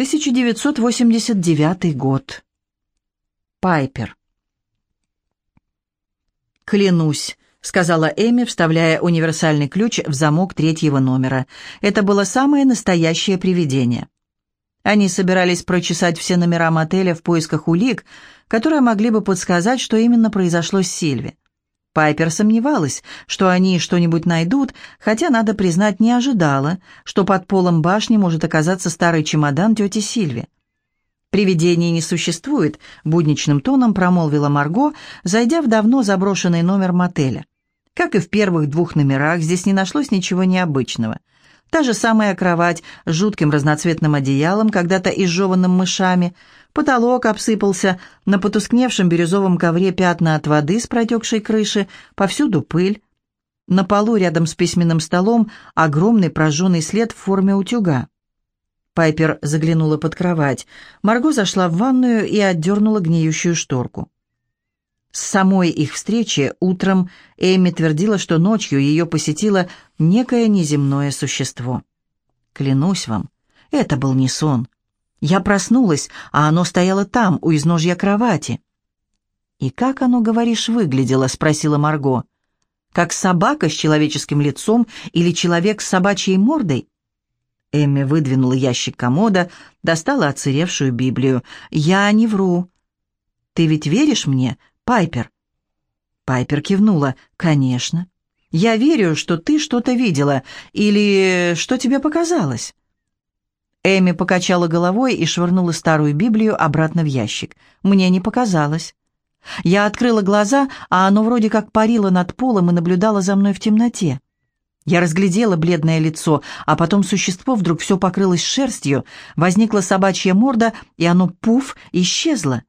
1989 год. Пайпер. «Клянусь», — сказала Эми, вставляя универсальный ключ в замок третьего номера. Это было самое настоящее привидение. Они собирались прочесать все номера мотеля в поисках улик, которые могли бы подсказать, что именно произошло с Сильви. Пайпер сомневалась, что они что-нибудь найдут, хотя, надо признать, не ожидала, что под полом башни может оказаться старый чемодан тети Сильви. «Привидений не существует», — будничным тоном промолвила Марго, зайдя в давно заброшенный номер мотеля. Как и в первых двух номерах, здесь не нашлось ничего необычного. Та же самая кровать с жутким разноцветным одеялом, когда-то изжеванным мышами — Потолок обсыпался, на потускневшем бирюзовом ковре пятна от воды с протекшей крыши, повсюду пыль. На полу рядом с письменным столом огромный прожженный след в форме утюга. Пайпер заглянула под кровать. Марго зашла в ванную и отдернула гниющую шторку. С самой их встречи утром Эми твердила, что ночью ее посетило некое неземное существо. «Клянусь вам, это был не сон. Я проснулась, а оно стояло там, у изножья кровати. «И как оно, говоришь, выглядело?» — спросила Марго. «Как собака с человеческим лицом или человек с собачьей мордой?» Эмми выдвинула ящик комода, достала оцаревшую Библию. «Я не вру». «Ты ведь веришь мне, Пайпер?» Пайпер кивнула. «Конечно. Я верю, что ты что-то видела, или что тебе показалось». Эми покачала головой и швырнула старую Библию обратно в ящик. Мне не показалось. Я открыла глаза, а оно вроде как парило над полом и наблюдало за мной в темноте. Я разглядела бледное лицо, а потом существо вдруг все покрылось шерстью, возникла собачья морда, и оно, пуф, исчезло.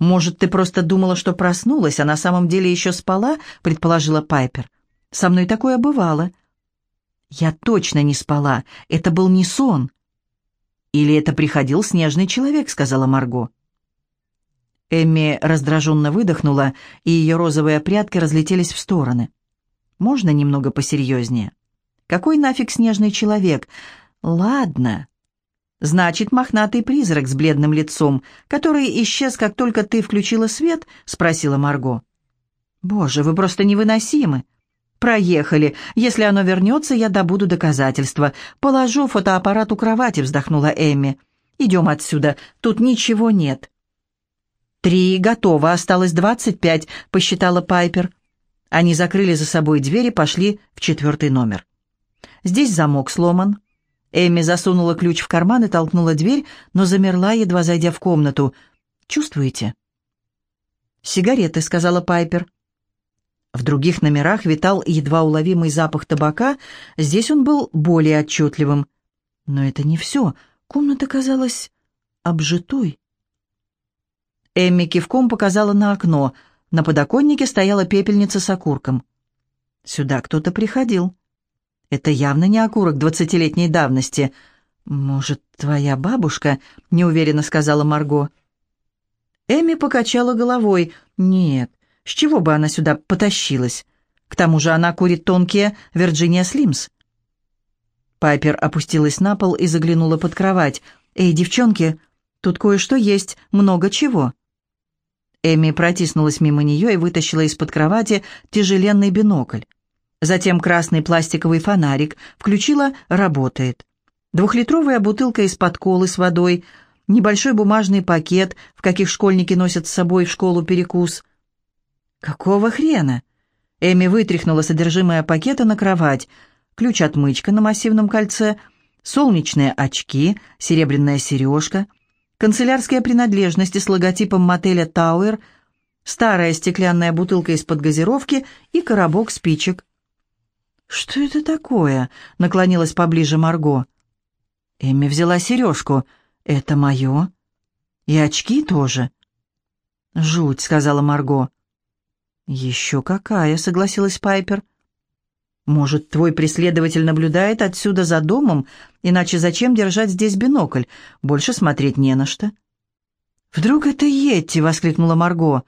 «Может, ты просто думала, что проснулась, а на самом деле еще спала?» — предположила Пайпер. «Со мной такое бывало. Я точно не спала. Это был не сон. Или это приходил снежный человек, сказала Марго. Эмми раздраженно выдохнула, и ее розовые прядки разлетелись в стороны. «Можно немного посерьезнее?» «Какой нафиг снежный человек?» «Ладно». «Значит, мохнатый призрак с бледным лицом, который исчез, как только ты включила свет?» — спросила Марго. «Боже, вы просто невыносимы!» «Проехали. Если оно вернется, я добуду доказательства. Положу фотоаппарат у кровати», — вздохнула Эмми. «Идем отсюда. Тут ничего нет». «Три готово. Осталось двадцать пять», — посчитала Пайпер. Они закрыли за собой дверь и пошли в четвертый номер. Здесь замок сломан. Эмми засунула ключ в карман и толкнула дверь, но замерла, едва зайдя в комнату. «Чувствуете?» «Сигареты», — сказала Пайпер. В других номерах витал едва уловимый запах табака, здесь он был более отчетливым. Но это не все. Комната казалась обжитой. Эмми кивком показала на окно. На подоконнике стояла пепельница с окурком. Сюда кто-то приходил. Это явно не окурок двадцатилетней давности. «Может, твоя бабушка?» — неуверенно сказала Марго. Эми покачала головой. «Нет, с чего бы она сюда потащилась? К тому же она курит тонкие Virginia Slims. Пайпер опустилась на пол и заглянула под кровать. «Эй, девчонки, тут кое-что есть, много чего». Эми протиснулась мимо нее и вытащила из-под кровати тяжеленный бинокль. Затем красный пластиковый фонарик. Включила «Работает». Двухлитровая бутылка из-под колы с водой, небольшой бумажный пакет, в каких школьники носят с собой в школу перекус, «Какого хрена?» Эми вытряхнула содержимое пакета на кровать. Ключ-отмычка на массивном кольце, солнечные очки, серебряная сережка, канцелярские принадлежности с логотипом мотеля «Тауэр», старая стеклянная бутылка из-под газировки и коробок спичек. «Что это такое?» — наклонилась поближе Марго. Эми взяла сережку. «Это мое?» «И очки тоже?» «Жуть», — сказала Марго. «Еще какая», — согласилась Пайпер. «Может, твой преследователь наблюдает отсюда за домом, иначе зачем держать здесь бинокль? Больше смотреть не на что». «Вдруг это Йетти?» — воскликнула Марго.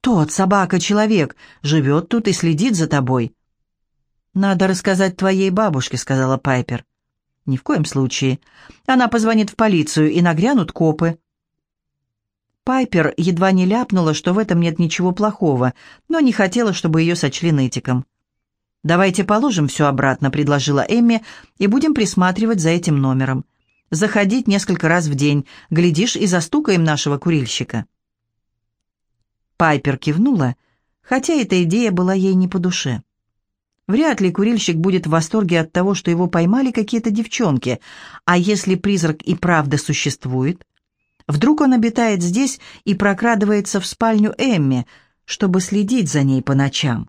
«Тот, собака-человек, живет тут и следит за тобой». «Надо рассказать твоей бабушке», — сказала Пайпер. Ни в коем случае. Она позвонит в полицию, и нагрянут копы. Пайпер едва не ляпнула, что в этом нет ничего плохого, но не хотела, чтобы ее сочли нытиком. «Давайте положим все обратно», — предложила Эмми, «и будем присматривать за этим номером. Заходить несколько раз в день, глядишь, и застукаем нашего курильщика». Пайпер кивнула, хотя эта идея была ей не по душе. Вряд ли курильщик будет в восторге от того, что его поймали какие-то девчонки, а если призрак и правда существует? Вдруг он обитает здесь и прокрадывается в спальню Эмми, чтобы следить за ней по ночам?